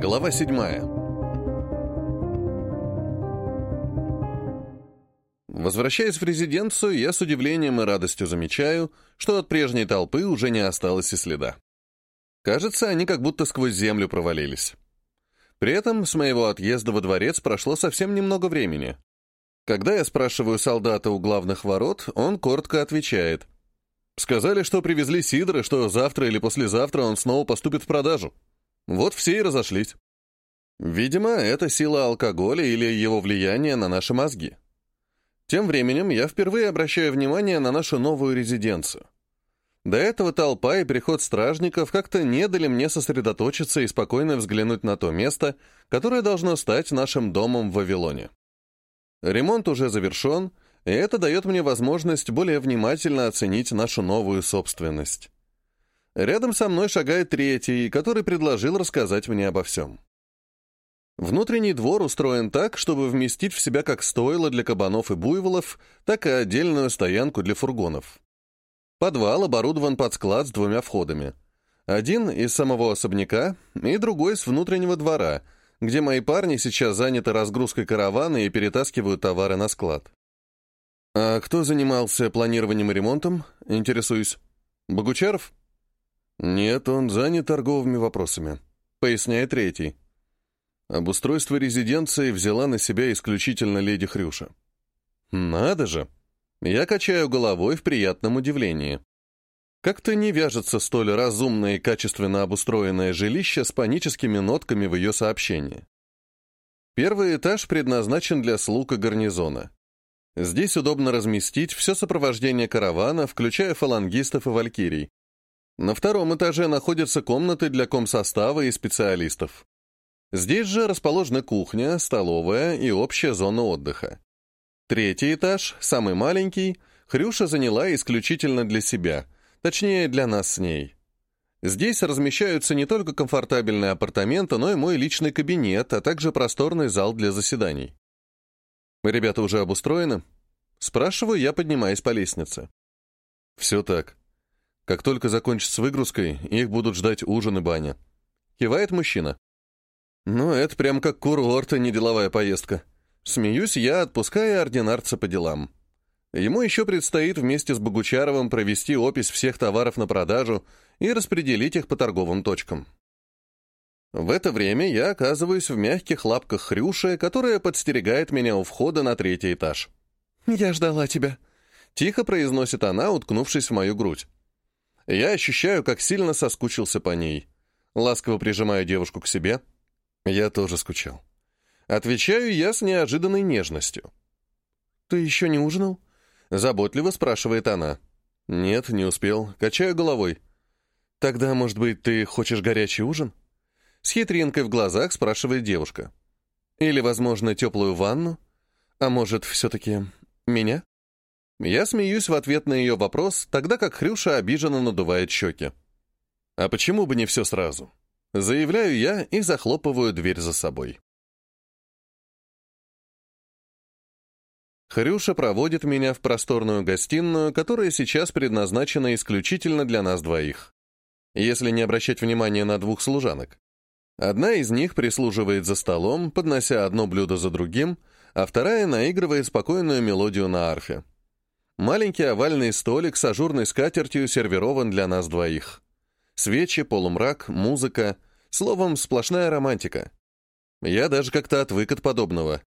Глава седьмая. Возвращаясь в резиденцию, я с удивлением и радостью замечаю, что от прежней толпы уже не осталось и следа. Кажется, они как будто сквозь землю провалились. При этом с моего отъезда во дворец прошло совсем немного времени. Когда я спрашиваю солдата у главных ворот, он коротко отвечает. Сказали, что привезли сидр, что завтра или послезавтра он снова поступит в продажу. Вот все и разошлись. Видимо, это сила алкоголя или его влияние на наши мозги. Тем временем я впервые обращаю внимание на нашу новую резиденцию. До этого толпа и приход стражников как-то не дали мне сосредоточиться и спокойно взглянуть на то место, которое должно стать нашим домом в Вавилоне. Ремонт уже завершен, и это дает мне возможность более внимательно оценить нашу новую собственность. Рядом со мной шагает третий, который предложил рассказать мне обо всем. Внутренний двор устроен так, чтобы вместить в себя как стойло для кабанов и буйволов, так и отдельную стоянку для фургонов. Подвал оборудован под склад с двумя входами. Один из самого особняка и другой с внутреннего двора, где мои парни сейчас заняты разгрузкой каравана и перетаскивают товары на склад. «А кто занимался планированием и ремонтом?» — интересуюсь. «Богучаров?» «Нет, он занят торговыми вопросами», — поясняет третий. Обустройство резиденции взяла на себя исключительно леди Хрюша. «Надо же!» Я качаю головой в приятном удивлении. Как-то не вяжется столь разумное и качественно обустроенное жилище с паническими нотками в ее сообщении. Первый этаж предназначен для слуг и гарнизона. Здесь удобно разместить все сопровождение каравана, включая фалангистов и валькирий. На втором этаже находятся комнаты для комсостава и специалистов. Здесь же расположена кухня, столовая и общая зона отдыха. Третий этаж, самый маленький, Хрюша заняла исключительно для себя, точнее, для нас с ней. Здесь размещаются не только комфортабельные апартаменты, но и мой личный кабинет, а также просторный зал для заседаний. «Ребята уже обустроены?» Спрашиваю я, поднимаясь по лестнице. «Все так. Как только закончится с выгрузкой, их будут ждать ужин и баня. Кивает мужчина. Ну, это прям как курорт, а не деловая поездка. Смеюсь я, отпуская ординарца по делам. Ему еще предстоит вместе с Богучаровым провести опись всех товаров на продажу и распределить их по торговым точкам. В это время я оказываюсь в мягких лапках Хрюши, которая подстерегает меня у входа на третий этаж. «Я ждала тебя», — тихо произносит она, уткнувшись в мою грудь. Я ощущаю, как сильно соскучился по ней. Ласково прижимаю девушку к себе. Я тоже скучал. Отвечаю я с неожиданной нежностью. «Ты еще не ужинал?» Заботливо спрашивает она. «Нет, не успел. Качаю головой». «Тогда, может быть, ты хочешь горячий ужин?» С хитринкой в глазах спрашивает девушка. «Или, возможно, теплую ванну? А может, все-таки меня?» Я смеюсь в ответ на ее вопрос, тогда как Хрюша обиженно надувает щеки. А почему бы не все сразу? Заявляю я и захлопываю дверь за собой. Хрюша проводит меня в просторную гостиную, которая сейчас предназначена исключительно для нас двоих. Если не обращать внимания на двух служанок. Одна из них прислуживает за столом, поднося одно блюдо за другим, а вторая наигрывает спокойную мелодию на арфе. Маленький овальный столик с ажурной скатертью сервирован для нас двоих. Свечи, полумрак, музыка. Словом, сплошная романтика. Я даже как-то отвык от подобного.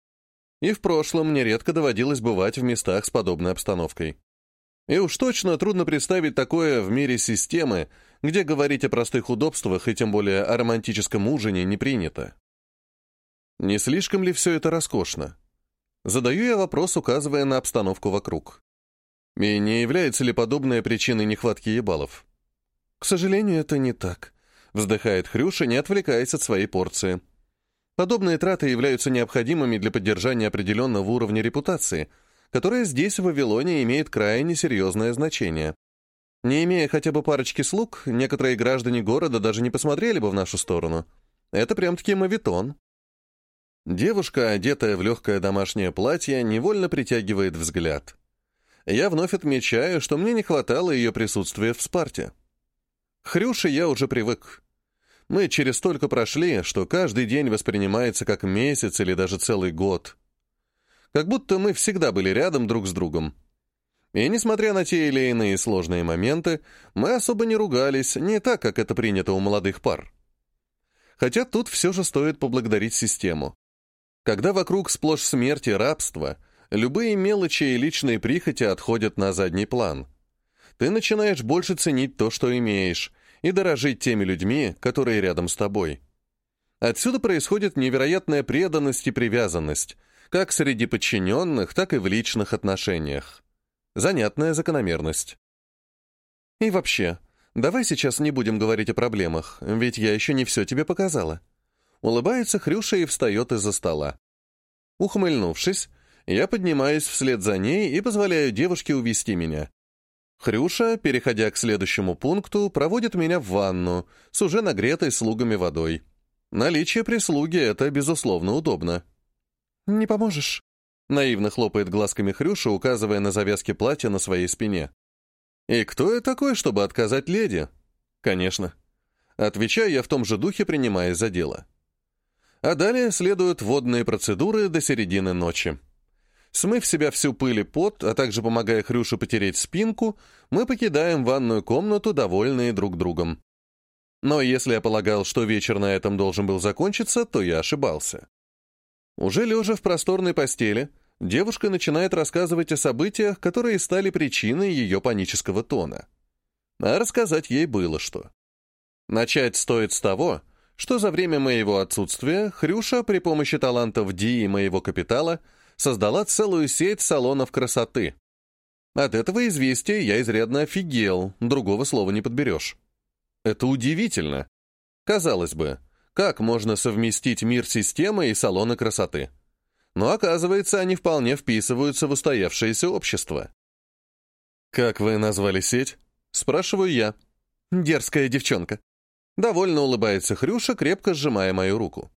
И в прошлом мне редко доводилось бывать в местах с подобной обстановкой. И уж точно трудно представить такое в мире системы, где говорить о простых удобствах и тем более о романтическом ужине не принято. Не слишком ли все это роскошно? Задаю я вопрос, указывая на обстановку вокруг. И не является ли подобная причиной нехватки ебалов? К сожалению, это не так. Вздыхает Хрюша, не отвлекаясь от своей порции. Подобные траты являются необходимыми для поддержания определенного уровня репутации, которая здесь, в Вавилоне, имеет крайне серьезное значение. Не имея хотя бы парочки слуг, некоторые граждане города даже не посмотрели бы в нашу сторону. Это прям-таки мавитон. Девушка, одетая в легкое домашнее платье, невольно притягивает взгляд я вновь отмечаю, что мне не хватало ее присутствия в Спарте. Хрюше я уже привык. Мы через столько прошли, что каждый день воспринимается как месяц или даже целый год. Как будто мы всегда были рядом друг с другом. И несмотря на те или иные сложные моменты, мы особо не ругались, не так, как это принято у молодых пар. Хотя тут все же стоит поблагодарить систему. Когда вокруг сплошь смерть и рабство, любые мелочи и личные прихоти отходят на задний план. Ты начинаешь больше ценить то, что имеешь, и дорожить теми людьми, которые рядом с тобой. Отсюда происходит невероятная преданность и привязанность, как среди подчиненных, так и в личных отношениях. Занятная закономерность. И вообще, давай сейчас не будем говорить о проблемах, ведь я еще не все тебе показала. Улыбается Хрюша и встает из-за стола. Ухмыльнувшись, я поднимаюсь вслед за ней и позволяю девушке увести меня. Хрюша, переходя к следующему пункту, проводит меня в ванну с уже нагретой слугами водой. Наличие прислуги — это, безусловно, удобно. «Не поможешь?» — наивно хлопает глазками Хрюша, указывая на завязки платья на своей спине. «И кто я такой, чтобы отказать леди?» «Конечно». Отвечаю я в том же духе, принимаясь за дело. А далее следуют водные процедуры до середины ночи. Смыв себя всю пыль и пот, а также помогая Хрюше потереть спинку, мы покидаем ванную комнату, довольные друг другом. Но если я полагал, что вечер на этом должен был закончиться, то я ошибался. Уже лежа в просторной постели, девушка начинает рассказывать о событиях, которые стали причиной ее панического тона. А рассказать ей было что. Начать стоит с того, что за время моего отсутствия Хрюша при помощи талантов Ди и моего капитала – создала целую сеть салонов красоты. От этого известия я изрядно офигел, другого слова не подберешь. Это удивительно. Казалось бы, как можно совместить мир системы и салоны красоты? Но оказывается, они вполне вписываются в устоявшееся общество. «Как вы назвали сеть?» — спрашиваю я. «Дерзкая девчонка». Довольно улыбается Хрюша, крепко сжимая мою руку.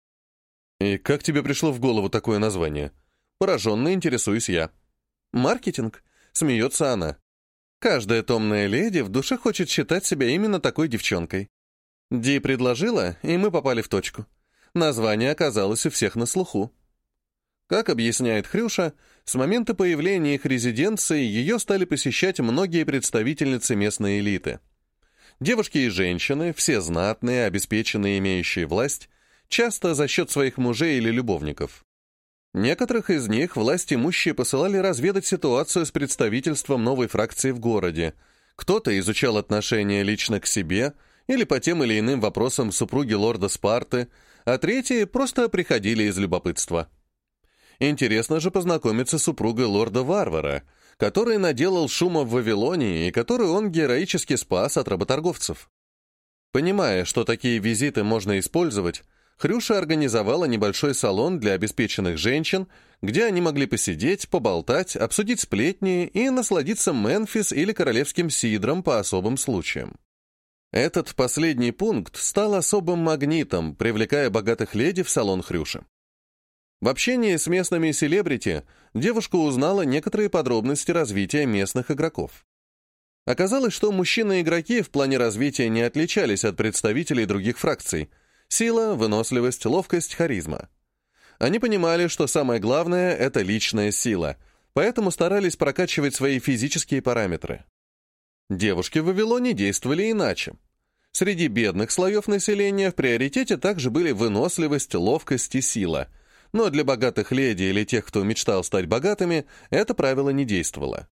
«И как тебе пришло в голову такое название?» Пораженно интересуюсь я. «Маркетинг?» — смеется она. «Каждая томная леди в душе хочет считать себя именно такой девчонкой. Ди предложила, и мы попали в точку. Название оказалось у всех на слуху. Как объясняет Хрюша, с момента появления их резиденции ее стали посещать многие представительницы местной элиты. Девушки и женщины, все знатные, обеспеченные, имеющие власть, часто за счет своих мужей или любовников. Некоторых из них власть имущие посылали разведать ситуацию с представительством новой фракции в городе. Кто-то изучал отношения лично к себе или по тем или иным вопросам супруги лорда Спарты, а третьи просто приходили из любопытства. Интересно же познакомиться с супругой лорда-варвара, который наделал шума в Вавилоне и который он героически спас от работорговцев. Понимая, что такие визиты можно использовать, Хрюша организовала небольшой салон для обеспеченных женщин, где они могли посидеть, поболтать, обсудить сплетни и насладиться Мемфис или королевским сидром по особым случаям. Этот последний пункт стал особым магнитом, привлекая богатых леди в салон Хрюши. В общении с местными селебрити девушка узнала некоторые подробности развития местных игроков. Оказалось, что мужчины-игроки в плане развития не отличались от представителей других фракций – Сила, выносливость, ловкость, харизма. Они понимали, что самое главное — это личная сила, поэтому старались прокачивать свои физические параметры. Девушки в Вавилоне действовали иначе. Среди бедных слоев населения в приоритете также были выносливость, ловкость и сила, но для богатых леди или тех, кто мечтал стать богатыми, это правило не действовало.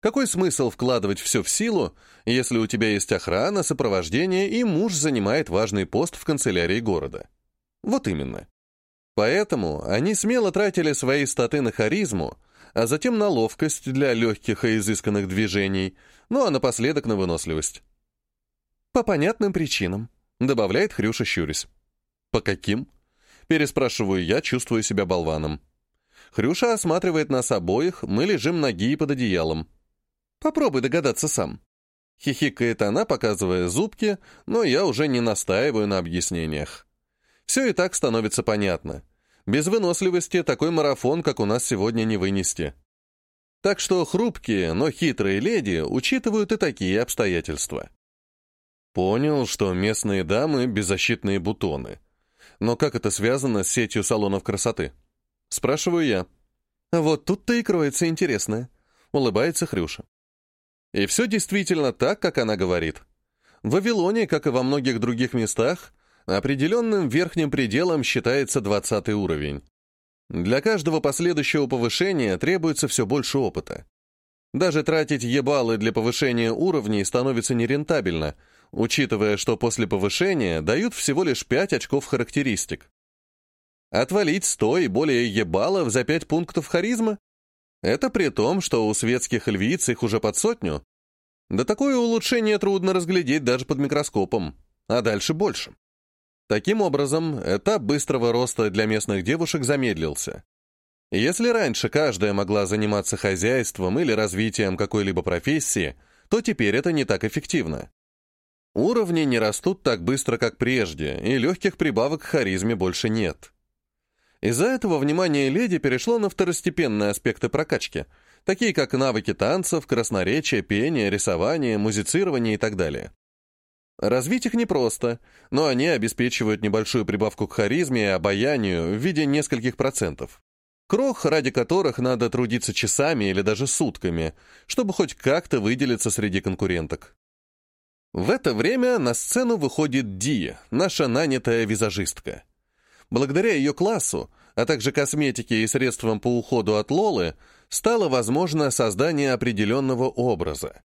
Какой смысл вкладывать все в силу, если у тебя есть охрана, сопровождение и муж занимает важный пост в канцелярии города? Вот именно. Поэтому они смело тратили свои статы на харизму, а затем на ловкость для легких и изысканных движений, ну а напоследок на выносливость. «По понятным причинам», — добавляет Хрюша щурясь. «По каким?» — переспрашиваю я, чувствую себя болваном. Хрюша осматривает нас обоих, мы лежим ноги под одеялом. Попробуй догадаться сам. Хихикает она, показывая зубки, но я уже не настаиваю на объяснениях. Все и так становится понятно. Без выносливости такой марафон, как у нас сегодня, не вынести. Так что хрупкие, но хитрые леди учитывают и такие обстоятельства. Понял, что местные дамы — беззащитные бутоны. Но как это связано с сетью салонов красоты? Спрашиваю я. Вот тут-то и кроется интересное. Улыбается Хрюша. И все действительно так, как она говорит. В Вавилоне, как и во многих других местах, определенным верхним пределом считается 20 уровень. Для каждого последующего повышения требуется все больше опыта. Даже тратить ебалы для повышения уровней становится нерентабельно, учитывая, что после повышения дают всего лишь 5 очков характеристик. Отвалить 100 и более ебалов за 5 пунктов харизма? Это при том, что у светских львиц их уже под сотню. Да такое улучшение трудно разглядеть даже под микроскопом, а дальше больше. Таким образом, этап быстрого роста для местных девушек замедлился. Если раньше каждая могла заниматься хозяйством или развитием какой-либо профессии, то теперь это не так эффективно. Уровни не растут так быстро, как прежде, и легких прибавок к харизме больше нет. Из-за этого внимание леди перешло на второстепенные аспекты прокачки, такие как навыки танцев, красноречия, пения, рисования, музицирования и так далее. Развить их непросто, но они обеспечивают небольшую прибавку к харизме и обаянию в виде нескольких процентов. Крох, ради которых надо трудиться часами или даже сутками, чтобы хоть как-то выделиться среди конкуренток. В это время на сцену выходит Ди, наша нанятая визажистка. Благодаря ее классу, а также косметике и средствам по уходу от Лолы, стало возможно создание определенного образа.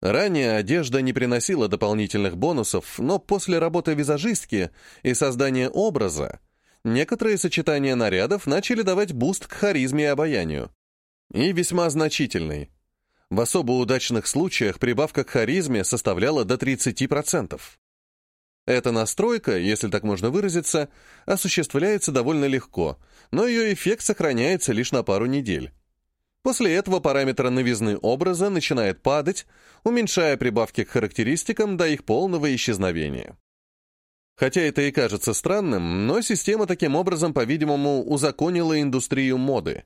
Ранее одежда не приносила дополнительных бонусов, но после работы визажистки и создания образа некоторые сочетания нарядов начали давать boost к харизме и обаянию. И весьма значительный. В особо удачных случаях прибавка к харизме составляла до 30%. Эта настройка, если так можно выразиться, осуществляется довольно легко, но ее эффект сохраняется лишь на пару недель. После этого параметр новизны образа начинает падать, уменьшая прибавки к характеристикам до их полного исчезновения. Хотя это и кажется странным, но система таким образом, по-видимому, узаконила индустрию моды.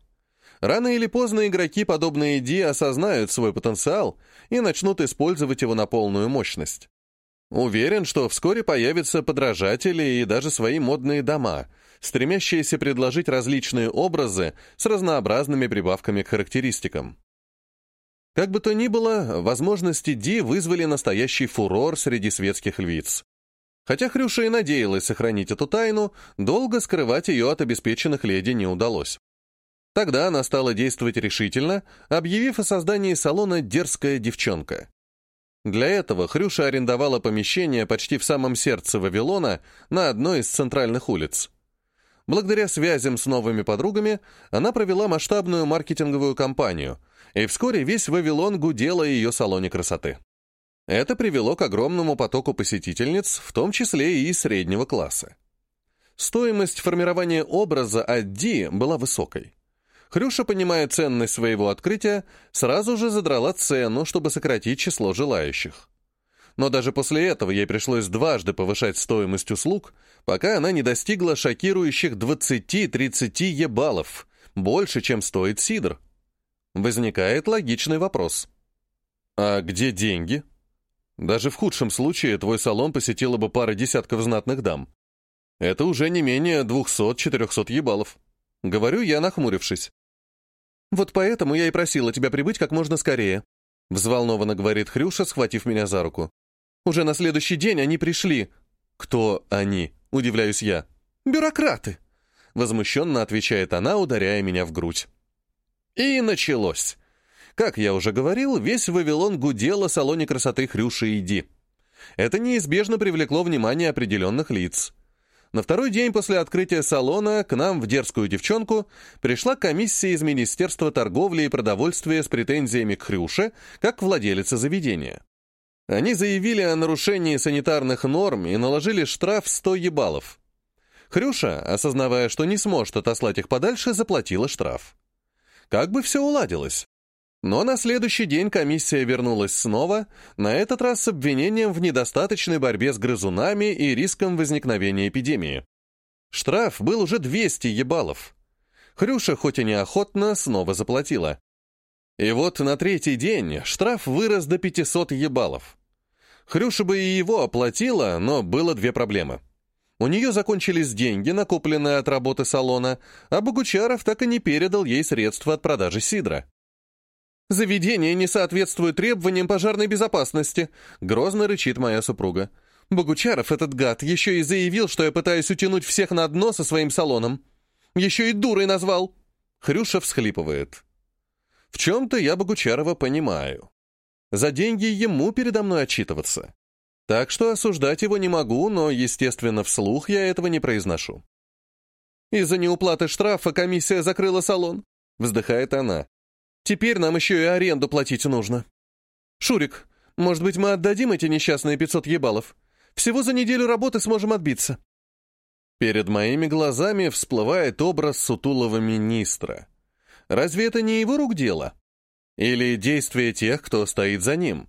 Рано или поздно игроки, подобные Ди, осознают свой потенциал и начнут использовать его на полную мощность. Уверен, что вскоре появятся подражатели и даже свои модные дома, стремящиеся предложить различные образы с разнообразными прибавками к характеристикам. Как бы то ни было, возможности Ди вызвали настоящий фурор среди светских львиц. Хотя Хрюша и надеялась сохранить эту тайну, долго скрывать ее от обеспеченных леди не удалось. Тогда она стала действовать решительно, объявив о создании салона «Дерзкая девчонка». Для этого Хрюша арендовала помещение почти в самом сердце Вавилона на одной из центральных улиц. Благодаря связям с новыми подругами она провела масштабную маркетинговую кампанию, и вскоре весь Вавилон гудел о ее салоне красоты. Это привело к огромному потоку посетительниц, в том числе и среднего класса. Стоимость формирования образа от Ди была высокой. Хрюша, понимая ценность своего открытия, сразу же задрала цену, чтобы сократить число желающих. Но даже после этого ей пришлось дважды повышать стоимость услуг, пока она не достигла шокирующих 20-30 ебалов, больше, чем стоит сидр. Возникает логичный вопрос. А где деньги? Даже в худшем случае твой салон посетила бы пара десятков знатных дам. Это уже не менее 200-400 ебалов. Говорю я, нахмурившись. «Вот поэтому я и просила тебя прибыть как можно скорее», взволнованно говорит Хрюша, схватив меня за руку. «Уже на следующий день они пришли». «Кто они?» — удивляюсь я. «Бюрократы», — возмущенно отвечает она, ударяя меня в грудь. И началось. Как я уже говорил, весь Вавилон гудел о салоне красоты Хрюши и Ди. Это неизбежно привлекло внимание определенных лиц. На второй день после открытия салона к нам в дерзкую девчонку пришла комиссия из Министерства торговли и продовольствия с претензиями к Хрюше, как владелица заведения. Они заявили о нарушении санитарных норм и наложили штраф 100 ебалов. Хрюша, осознавая, что не сможет отослать их подальше, заплатила штраф. Как бы все уладилось. Но на следующий день комиссия вернулась снова, на этот раз с обвинением в недостаточной борьбе с грызунами и риском возникновения эпидемии. Штраф был уже 200 ебалов. Хрюша, хоть и неохотно, снова заплатила. И вот на третий день штраф вырос до 500 ебалов. Хрюша бы и его оплатила, но было две проблемы. У нее закончились деньги, накопленные от работы салона, а Богучаров так и не передал ей средства от продажи сидра. «Заведение не соответствует требованиям пожарной безопасности», — грозно рычит моя супруга. «Богучаров, этот гад, еще и заявил, что я пытаюсь утянуть всех на дно со своим салоном. Еще и дурой назвал». Хрюша всхлипывает. «В чем-то я Богучарова понимаю. За деньги ему передо мной отчитываться. Так что осуждать его не могу, но, естественно, вслух я этого не произношу. «Из-за неуплаты штрафа комиссия закрыла салон», — вздыхает она. «Теперь нам еще и аренду платить нужно». «Шурик, может быть, мы отдадим эти несчастные 500 ебалов? Всего за неделю работы сможем отбиться». Перед моими глазами всплывает образ сутулого министра. Разве это не его рук дело? Или действия тех, кто стоит за ним?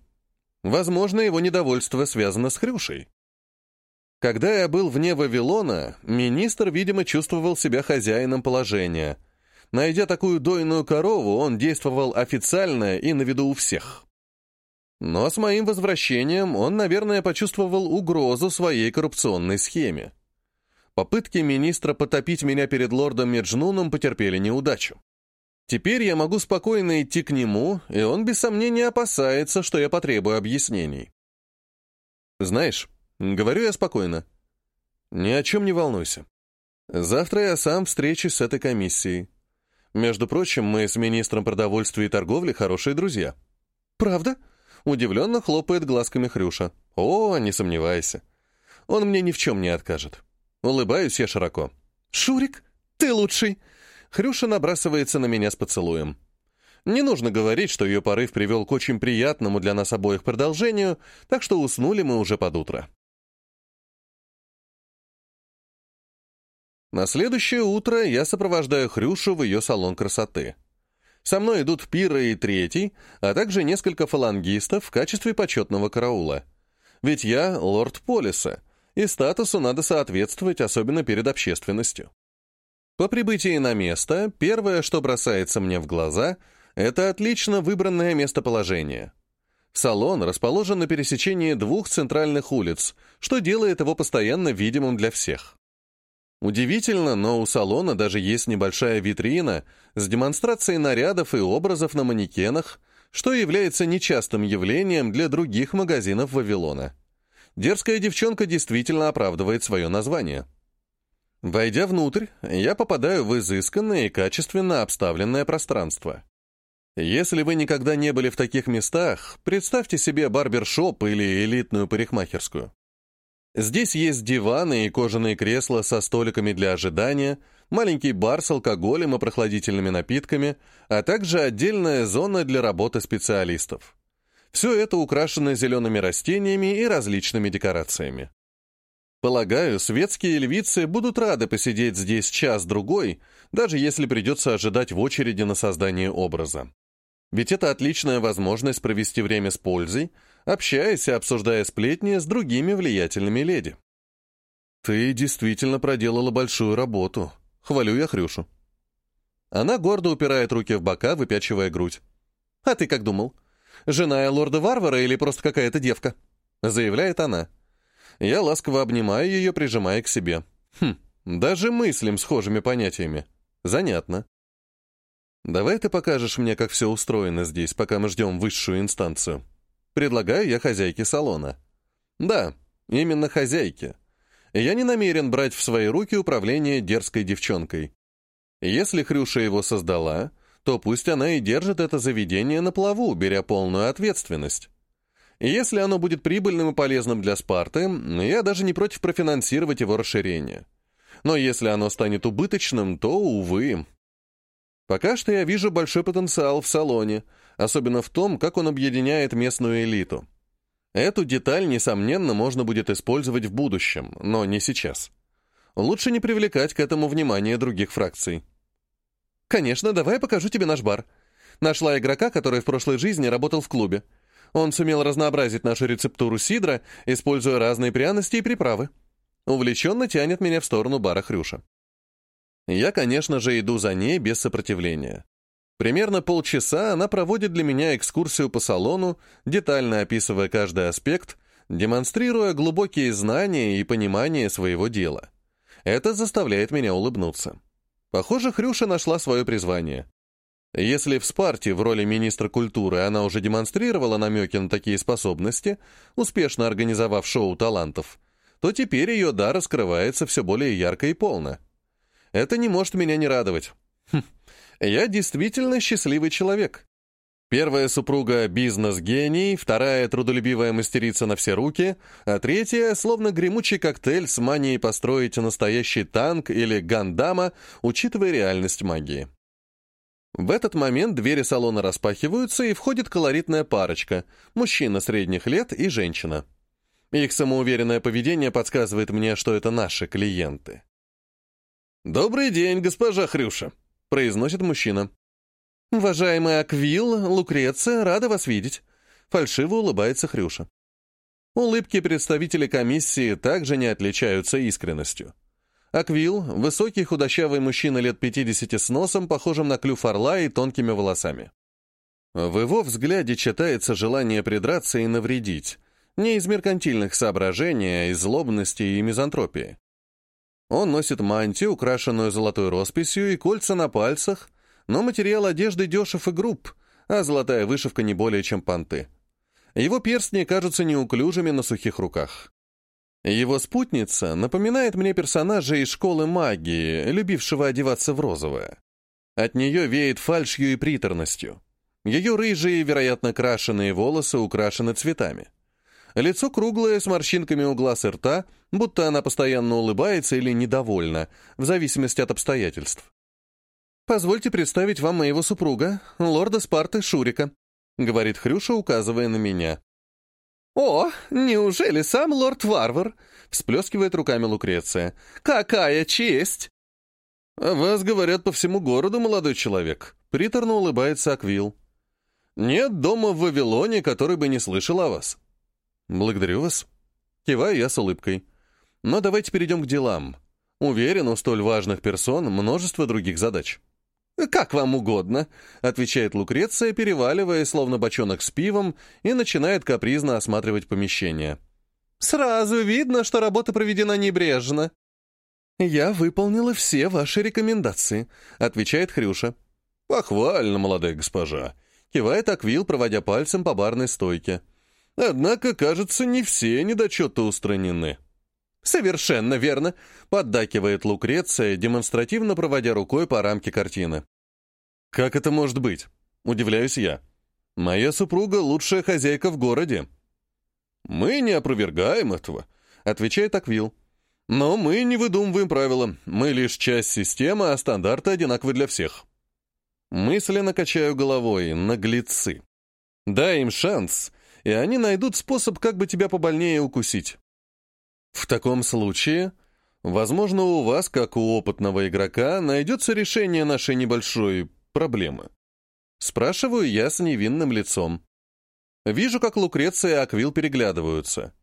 Возможно, его недовольство связано с Хрюшей. Когда я был вне Вавилона, министр, видимо, чувствовал себя хозяином положения. Найдя такую дойную корову, он действовал официально и на виду у всех. Но с моим возвращением он, наверное, почувствовал угрозу своей коррупционной схеме. Попытки министра потопить меня перед лордом Меджнуном потерпели неудачу. Теперь я могу спокойно идти к нему, и он без сомнения опасается, что я потребую объяснений. Знаешь, говорю я спокойно, ни о чем не волнуйся. Завтра я сам встречусь с этой комиссией. Между прочим, мы с министром продовольствия и торговли хорошие друзья. Правда? Удивленно хлопает глазками Хрюша. О, не сомневайся. Он мне ни в чем не откажет. Улыбаюсь я широко. «Шурик, ты лучший!» Хрюша набрасывается на меня с поцелуем. Не нужно говорить, что ее порыв привел к очень приятному для нас обоих продолжению, так что уснули мы уже под утро. На следующее утро я сопровождаю Хрюшу в ее салон красоты. Со мной идут Пира и Третий, а также несколько фалангистов в качестве почетного караула. Ведь я лорд Полиса, и статусу надо соответствовать, особенно перед общественностью. По прибытии на место, первое, что бросается мне в глаза, это отлично выбранное местоположение. Салон расположен на пересечении двух центральных улиц, что делает его постоянно видимым для всех. Удивительно, но у салона даже есть небольшая витрина с демонстрацией нарядов и образов на манекенах, что является нечастым явлением для других магазинов Вавилона. Дерзкая девчонка действительно оправдывает свое название. Войдя внутрь, я попадаю в изысканное и качественно обставленное пространство. Если вы никогда не были в таких местах, представьте себе барбершоп или элитную парикмахерскую. Здесь есть диваны и кожаные кресла со столиками для ожидания, маленький бар с алкоголем и прохладительными напитками, а также отдельная зона для работы специалистов. Все это украшено зелеными растениями и различными декорациями. Полагаю, светские львицы будут рады посидеть здесь час-другой, даже если придется ожидать в очереди на создание образа. Ведь это отличная возможность провести время с пользой, общаясь и обсуждая сплетни с другими влиятельными леди. «Ты действительно проделала большую работу», — хвалю я Хрюшу. Она гордо упирает руки в бока, выпячивая грудь. «А ты как думал? Жена лорда-варвара или просто какая-то девка?» — заявляет она. Я ласково обнимаю ее, прижимая к себе. Хм, даже мыслим схожими понятиями. Занятно. Давай ты покажешь мне, как все устроено здесь, пока мы ждем высшую инстанцию. Предлагаю я хозяйке салона. Да, именно хозяйке. Я не намерен брать в свои руки управление дерзкой девчонкой. Если Хрюша его создала, то пусть она и держит это заведение на плаву, беря полную ответственность. Если оно будет прибыльным и полезным для Спарты, я даже не против профинансировать его расширение. Но если оно станет убыточным, то, увы. Пока что я вижу большой потенциал в салоне, особенно в том, как он объединяет местную элиту. Эту деталь, несомненно, можно будет использовать в будущем, но не сейчас. Лучше не привлекать к этому внимание других фракций. «Конечно, давай я покажу тебе наш бар. Нашла игрока, который в прошлой жизни работал в клубе. Он сумел разнообразить нашу рецептуру сидра, используя разные пряности и приправы. Увлеченно тянет меня в сторону бара Хрюша. Я, конечно же, иду за ней без сопротивления. Примерно полчаса она проводит для меня экскурсию по салону, детально описывая каждый аспект, демонстрируя глубокие знания и понимание своего дела. Это заставляет меня улыбнуться. Похоже, Хрюша нашла свое призвание. Если в Спарте в роли министра культуры она уже демонстрировала намеки на такие способности, успешно организовав шоу талантов, то теперь ее дар раскрывается все более ярко и полно. Это не может меня не радовать. Хм, я действительно счастливый человек. Первая супруга — бизнес-гений, вторая — трудолюбивая мастерица на все руки, а третья — словно гремучий коктейль с манией построить настоящий танк или гандама, учитывая реальность магии. В этот момент двери салона распахиваются, и входит колоритная парочка — мужчина средних лет и женщина. Их самоуверенное поведение подсказывает мне, что это наши клиенты. «Добрый день, госпожа Хрюша», — произносит мужчина. «Уважаемый Аквил, Лукреция, рада вас видеть», — фальшиво улыбается Хрюша. Улыбки представителей комиссии также не отличаются искренностью. Аквил — высокий худощавый мужчина лет 50 с носом, похожим на клюв орла и тонкими волосами. В его взгляде читается желание придраться и навредить, не из меркантильных соображений, а из злобности и мизантропии. Он носит мантию, украшенную золотой росписью, и кольца на пальцах, но материал одежды дешев и груб, а золотая вышивка не более чем понты. Его перстни кажутся неуклюжими на сухих руках. Его спутница напоминает мне персонажа из школы магии, любившего одеваться в розовое. От нее веет фальшью и приторностью. Ее рыжие, вероятно, крашеные волосы украшены цветами. Лицо круглое, с морщинками у глаз и рта, будто она постоянно улыбается или недовольна, в зависимости от обстоятельств. «Позвольте представить вам моего супруга, лорда Спарты Шурика», — говорит Хрюша, указывая на меня. «О, неужели сам лорд-варвар?» — всплескивает руками Лукреция. «Какая честь!» «О вас говорят по всему городу, молодой человек», — приторно улыбается Аквил. «Нет дома в Вавилоне, который бы не слышал о вас». «Благодарю вас». Киваю я с улыбкой. «Но давайте перейдем к делам. Уверен, у столь важных персон множество других задач». «Как вам угодно», — отвечает Лукреция, переваливая, словно бочонок с пивом, и начинает капризно осматривать помещение. «Сразу видно, что работа проведена небрежно». «Я выполнила все ваши рекомендации», — отвечает Хрюша. «Похвально, молодая госпожа», — кивает Аквил, проводя пальцем по барной стойке. «Однако, кажется, не все недочеты устранены». «Совершенно верно», — поддакивает Лукреция, демонстративно проводя рукой по рамке картины. «Как это может быть?» — удивляюсь я. «Моя супруга — лучшая хозяйка в городе». «Мы не опровергаем этого», — отвечает Аквил. «Но мы не выдумываем правила. Мы лишь часть системы, а стандарты одинаковы для всех». Мысленно качаю головой. Наглецы. Дай им шанс, и они найдут способ, как бы тебя побольнее укусить. В таком случае, возможно, у вас, как у опытного игрока, найдется решение нашей небольшой проблемы. Спрашиваю я с невинным лицом. Вижу, как Лукреция и Аквил переглядываются.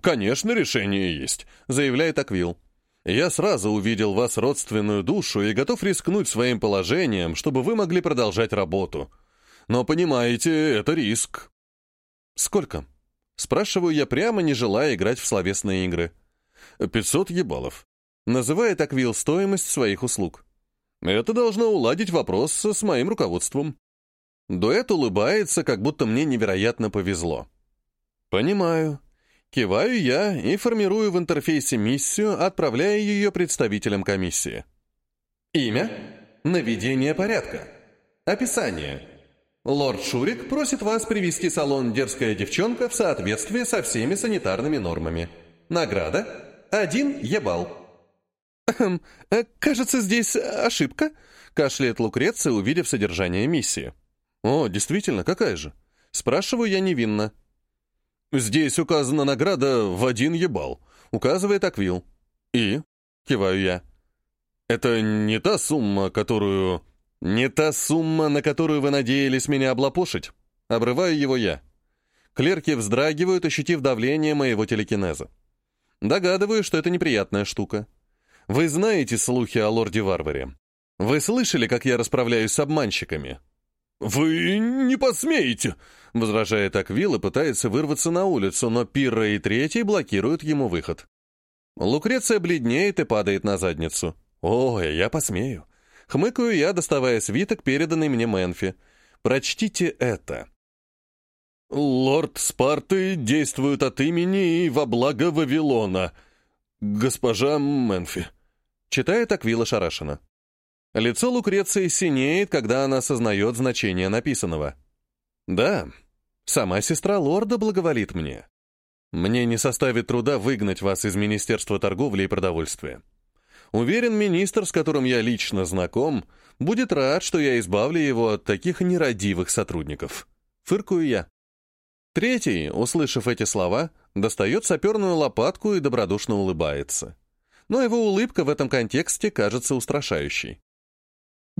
«Конечно, решение есть», — заявляет Аквил. «Я сразу увидел вас родственную душу и готов рискнуть своим положением, чтобы вы могли продолжать работу. Но, понимаете, это риск». «Сколько?» Спрашиваю я прямо, не желая играть в словесные игры. «Пятьсот ебалов». Называет Аквил стоимость своих услуг. Это должно уладить вопрос с моим руководством. Дуэт улыбается, как будто мне невероятно повезло. Понимаю. Киваю я и формирую в интерфейсе миссию, отправляя ее представителям комиссии. Имя. Наведение порядка. Описание. Лорд Шурик просит вас привести салон «Дерзкая девчонка» в соответствии со всеми санитарными нормами. Награда – один ебал. «Хм, э, «Кажется, здесь ошибка», — кашляет Лукреция, увидев содержание миссии. «О, действительно, какая же?» Спрашиваю я невинно. «Здесь указана награда в один ебал», — указывает Аквил. «И?» — киваю я. «Это не та сумма, которую...» «Не та сумма, на которую вы надеялись меня облапошить?» Обрываю его я. Клерки вздрагивают, ощутив давление моего телекинеза. Догадываю, что это неприятная штука. Вы знаете слухи о лорде-варваре? Вы слышали, как я расправляюсь с обманщиками? «Вы не посмеете!» — возражает Аквил и пытается вырваться на улицу, но Пирра и Третий блокируют ему выход. Лукреция бледнеет и падает на задницу. «Ой, я посмею!» Хмыкаю я, доставая свиток, переданный мне Мэнфи. «Прочтите это!» «Лорд Спарты действует от имени и во благо Вавилона. Госпожа Мэнфи», — читает Аквила Шарашина. Лицо Лукреции синеет, когда она осознает значение написанного. «Да, сама сестра лорда благоволит мне. Мне не составит труда выгнать вас из Министерства торговли и продовольствия. Уверен, министр, с которым я лично знаком, будет рад, что я избавлю его от таких нерадивых сотрудников». Фыркую я. Третий, услышав эти слова, достает саперную лопатку и добродушно улыбается. Но его улыбка в этом контексте кажется устрашающей.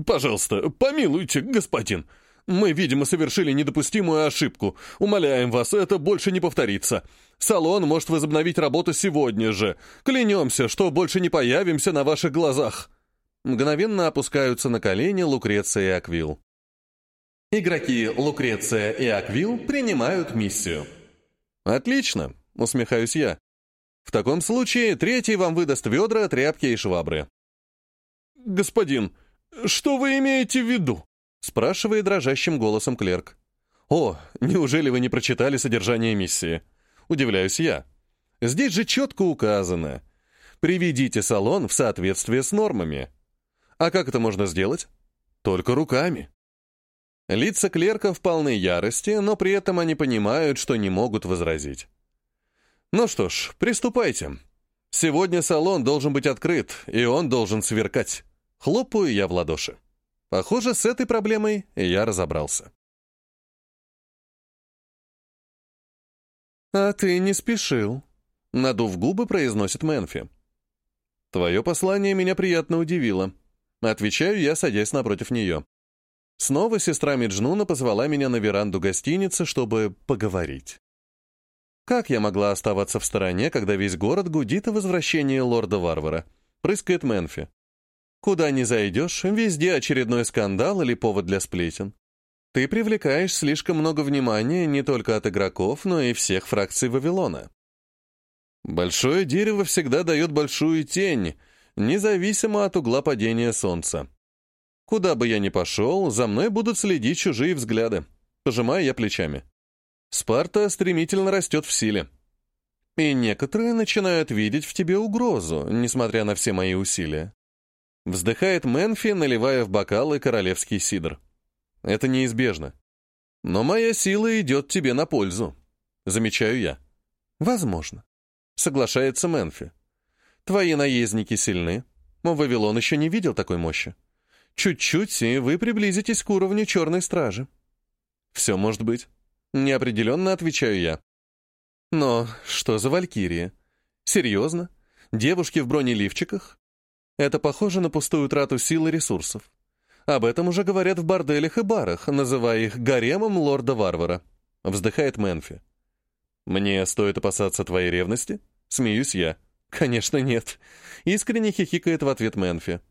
«Пожалуйста, помилуйте, господин. Мы, видимо, совершили недопустимую ошибку. Умоляем вас, это больше не повторится. Салон может возобновить работу сегодня же. Клянемся, что больше не появимся на ваших глазах». Мгновенно опускаются на колени Лукреция и Аквил. Игроки Лукреция и Аквил принимают миссию. «Отлично», — усмехаюсь я. «В таком случае третий вам выдаст ведра, тряпки и швабры». «Господин, что вы имеете в виду?» — спрашивает дрожащим голосом клерк. «О, неужели вы не прочитали содержание миссии?» Удивляюсь я. «Здесь же четко указано. Приведите салон в соответствие с нормами. А как это можно сделать? Только руками». Лица клерков полны ярости, но при этом они понимают, что не могут возразить. Ну что ж, приступайте. Сегодня салон должен быть открыт, и он должен сверкать. Хлопаю я в ладоши. Похоже, с этой проблемой я разобрался. «А ты не спешил», — надув губы, произносит Мэнфи. «Твое послание меня приятно удивило». Отвечаю я, садясь напротив нее. Снова сестра Меджнуна позвала меня на веранду гостиницы, чтобы поговорить. Как я могла оставаться в стороне, когда весь город гудит о возвращении лорда-варвара? Прыскает Мэнфи. Куда ни зайдешь, везде очередной скандал или повод для сплетен. Ты привлекаешь слишком много внимания не только от игроков, но и всех фракций Вавилона. Большое дерево всегда дает большую тень, независимо от угла падения солнца. Куда бы я ни пошел, за мной будут следить чужие взгляды. Пожимаю я плечами. Спарта стремительно растет в силе. И некоторые начинают видеть в тебе угрозу, несмотря на все мои усилия. Вздыхает Мэнфи, наливая в бокалы королевский сидр. Это неизбежно. Но моя сила идет тебе на пользу. Замечаю я. Возможно. Соглашается Мэнфи. Твои наездники сильны. Но Вавилон еще не видел такой мощи. Чуть-чуть, и вы приблизитесь к уровню черной стражи. Все может быть. Неопределенно отвечаю я. Но что за валькирия? Серьезно? Девушки в бронеливчиках? Это похоже на пустую трату сил и ресурсов. Об этом уже говорят в борделях и барах, называя их гаремом лорда-варвара. Вздыхает Мэнфи. «Мне стоит опасаться твоей ревности?» Смеюсь я. «Конечно нет». Искренне хихикает в ответ Мэнфи.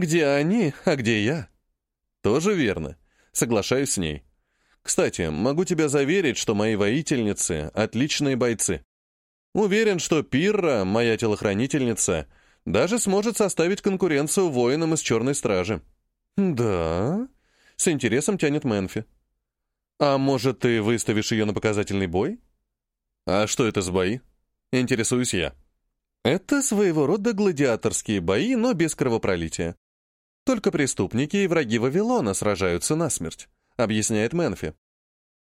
Где они, а где я? Тоже верно. Соглашаюсь с ней. Кстати, могу тебя заверить, что мои воительницы — отличные бойцы. Уверен, что Пирра, моя телохранительница, даже сможет составить конкуренцию воинам из Черной Стражи. Да? С интересом тянет Мэнфи. А может, ты выставишь ее на показательный бой? А что это за бои? Интересуюсь я. Это своего рода гладиаторские бои, но без кровопролития. Только преступники и враги Вавилона сражаются насмерть, объясняет Менфи.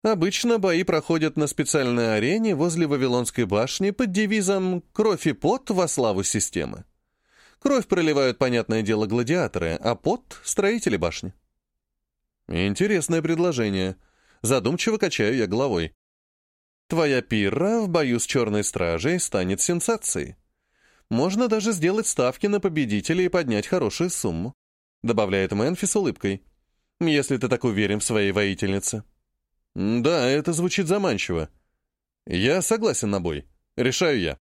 Обычно бои проходят на специальной арене возле Вавилонской башни под девизом «Кровь и пот во славу системы». Кровь проливают, понятное дело, гладиаторы, а пот — строители башни. Интересное предложение. Задумчиво качаю я головой. Твоя пирра в бою с черной стражей станет сенсацией. Можно даже сделать ставки на победителя и поднять хорошую сумму», добавляет Мэнфи с улыбкой. «Если ты так уверен в своей воительнице». «Да, это звучит заманчиво. Я согласен на бой. Решаю я».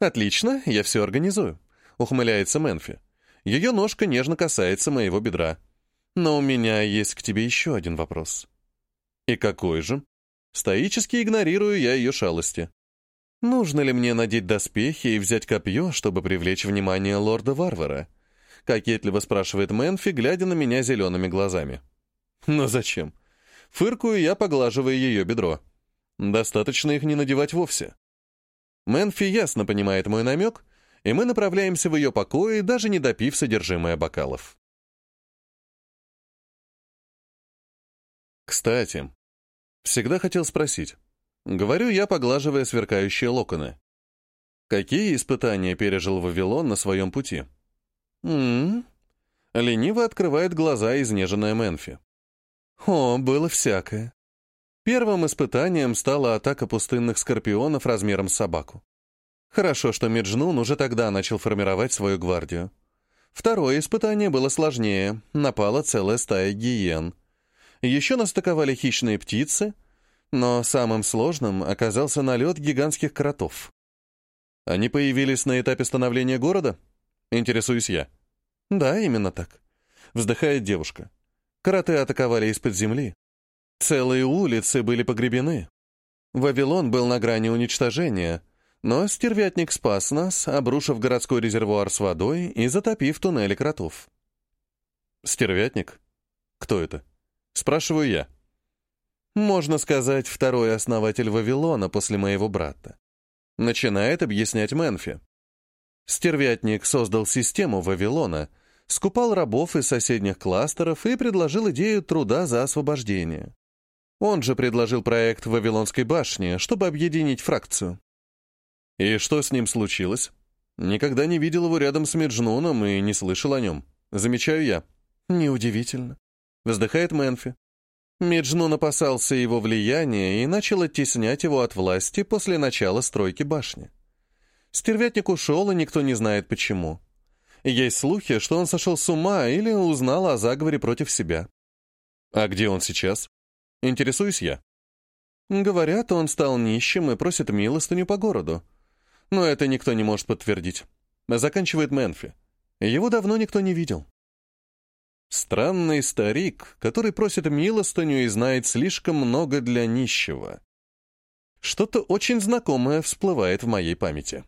«Отлично, я все организую», — ухмыляется Мэнфи. Ее ножка нежно касается моего бедра. Но у меня есть к тебе еще один вопрос. И какой же? Стоически игнорирую я ее шалости. Нужно ли мне надеть доспехи и взять копье, чтобы привлечь внимание лорда-варвара? Кокетливо спрашивает Мэнфи, глядя на меня зелеными глазами. Но зачем? Фыркую я, поглаживая ее бедро. Достаточно их не надевать вовсе. Мэнфи ясно понимает мой намек, и мы направляемся в ее покои, даже не допив содержимое бокалов. Кстати, всегда хотел спросить. Говорю я, поглаживая сверкающие локоны. Какие испытания пережил Вавилон на своем пути? М-м. Лениво открывает глаза изнеженная Мэнфи. О, было всякое. Первым испытанием стала атака пустынных скорпионов размером с собаку. Хорошо, что Меджнун уже тогда начал формировать свою гвардию. Второе испытание было сложнее. Напала целая стая гиен. Еще нас атаковали хищные птицы, но самым сложным оказался налет гигантских кротов. Они появились на этапе становления города? Интересуюсь я. Да, именно так. Вздыхает девушка. Кроты атаковали из-под земли. Целые улицы были погребены. Вавилон был на грани уничтожения, но стервятник спас нас, обрушив городской резервуар с водой и затопив туннели кротов. Стервятник? Кто это? Спрашиваю я. Можно сказать, второй основатель Вавилона после моего брата. Начинает объяснять Менфи. Стервятник создал систему Вавилона, скупал рабов из соседних кластеров и предложил идею труда за освобождение. Он же предложил проект Вавилонской башни, чтобы объединить фракцию. И что с ним случилось? Никогда не видел его рядом с Меджнуном и не слышал о нем. Замечаю я. Неудивительно. Вздыхает Менфи. Меджнун опасался его влияния и начал оттеснять его от власти после начала стройки башни. Стервятник ушел, и никто не знает почему. Есть слухи, что он сошел с ума или узнал о заговоре против себя. А где он сейчас? Интересуюсь я. Говорят, он стал нищим и просит милостыню по городу. Но это никто не может подтвердить. Заканчивает Мэнфи. Его давно никто не видел. Странный старик, который просит милостыню и знает слишком много для нищего. Что-то очень знакомое всплывает в моей памяти.